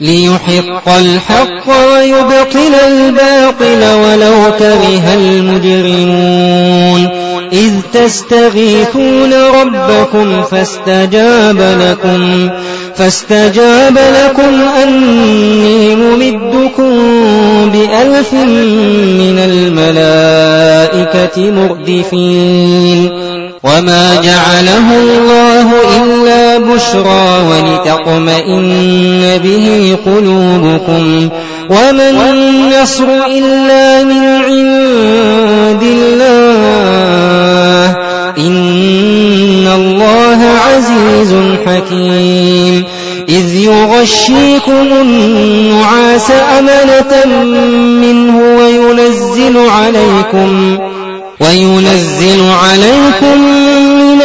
ليحق الحق ويبطل الباطل ولو كره المجرمون. إذ تستغيثون ربكم فاستجاب لكم فاستجاب لكم أني ممدكم بألف من الملائكة مردفين. وما جعله الله إلا بشرى ولتطمئن به قلوبكم وما النصر إلا من عند الله إن الله عزيز حكيم إذ يغشيكم النعاس أمنة منه وينزل عليكم وينزل عليكم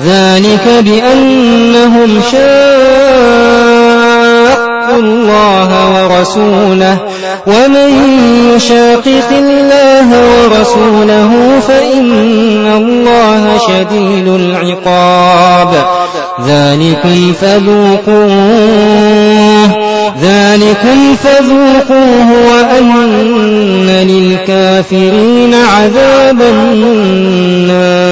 ذلك بأنهم شاقوا الله ورسوله. ومن يشاقق الله ورسوله فإن الله شديد العقاب. ذلكم فذوقوه ذلكم فذوقوه وأن للكافرين عذاب النار.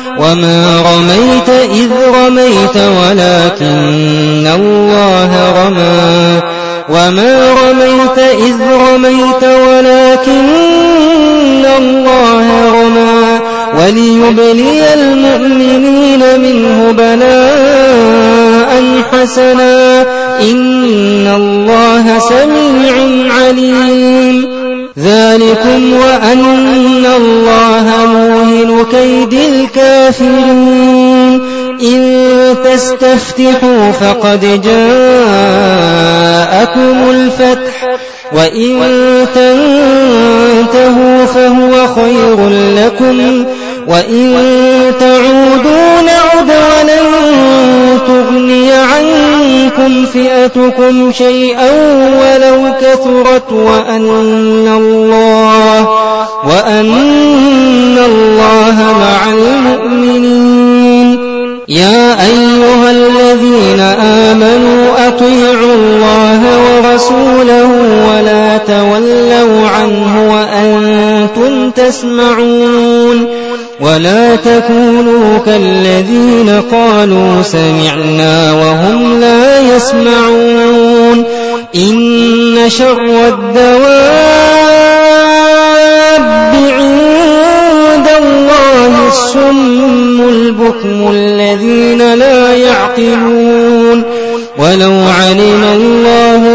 وما رميت إذ رميت ولكن الله رمى وما رميت إذ رميت ولكن الله رمى وليبلي المؤمنين منه بلاء حسنا إن الله سميع عليم ذلكم وأن الله موهن كيد الكافرين إن تستفتحوا فقد جاءكم الفتح وإن تنتهوا فهو خير لكم. وإن تعودوا نعد ولن تغني عنكم فئتكم شيئا ولو كثرت وأن الله وأن الله مع المؤمنين. يا أيها الذين آمنوا أطيعوا الله ورسوله ولا تولوا عنه وأنتم تسمعون. ولا تكونوا كالذين قالوا سمعنا وهم لا يسمعون. إن شر الدواب عند الله السم البكم الذين لا يعقلون. ولو علم الله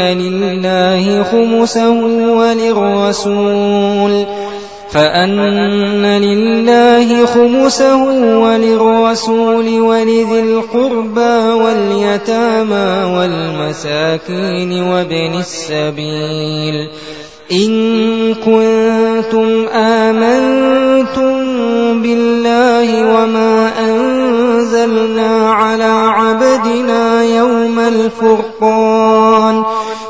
لله خمسه وللرسول. فأن لله خمسه وللرسول ولذي القربى واليتامى والمساكين وابن السبيل. إن كنتم آمنتم بالله وما أنزلنا على عبدنا يوم الفرقان.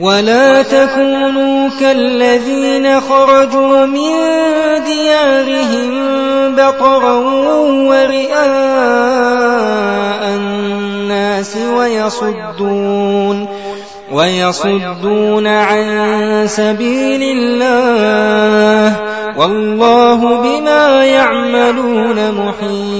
ولا تكونوا كالذين خرجوا من ديارهم بطرا ورئاء الناس ويصدون ويصدون عن سبيل الله والله بما يعملون محيط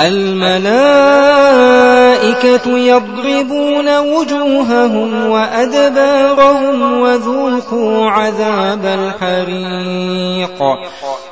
الملائكة يضربون وجوههم وأدبارهم وذوقوا عذاب الحريق.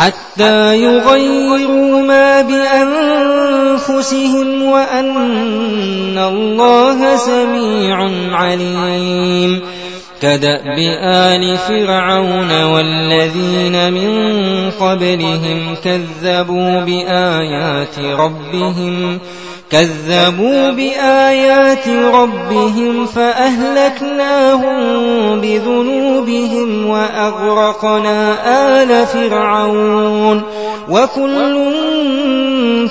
حتى يغيروا ما بأنفسهم وأن الله سميع عليم. كدأب آل فرعون والذين من قبلهم كذبوا بآيات ربهم كذبوا بآيات ربهم فأهلكناهم بذنوبهم وأغرقنا آل فرعون وكل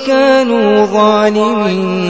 كانوا ظالمين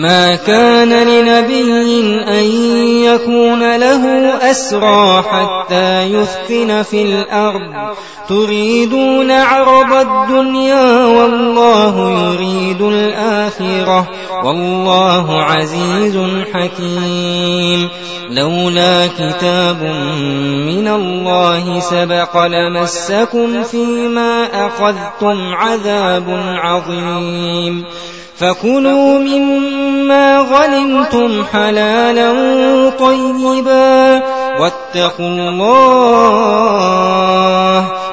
ما كان لنبي أن يكون له أسرى حتى يثقن في الأرض. تريدون عرض الدنيا والله يريد الآخرة. والله عزيز حكيم. لولا كتاب من الله سبق لمسكم فيما أخذتم عذاب عظيم. فكلوا مما غنمتم حلالا طيبا واتقوا الله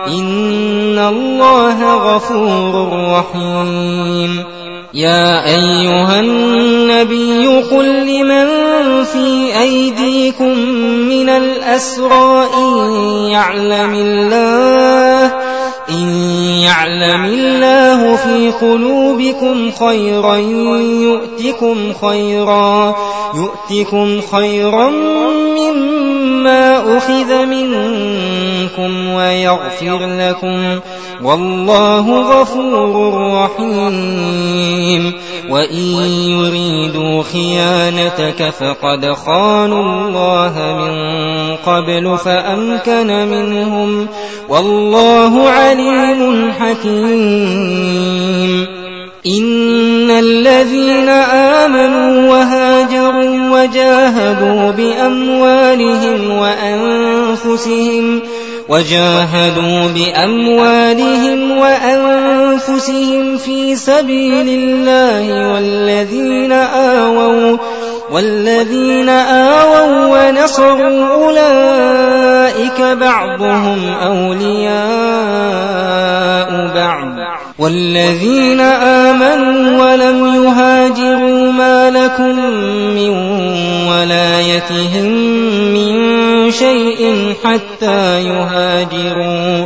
إن الله غفور رحيم يا أيها النبي قل لمن في أيديكم من الأسرى إن يعلم الله إن يعلم الله في قلوبكم خيرا يؤتكم خيرا يؤتكم خيرا مما أخذ منكم ويغفر لكم والله غفور رحيم. وإن يريدوا خيانتك فقد خانوا الله من قبل فأمكن منهم والله عليم حكيم. إن الذين آمنوا وهاجروا وجاهدوا بأموالهم وأنفسهم وجاهدوا بأموالهم وأنفسهم في سبيل الله والذين آووا والذين آووا ونصروا أولئك بعضهم أولياء بعض والذين آمنوا ولم يهاجروا ما لكم من ولايتهم من شيء حتى يهاجروا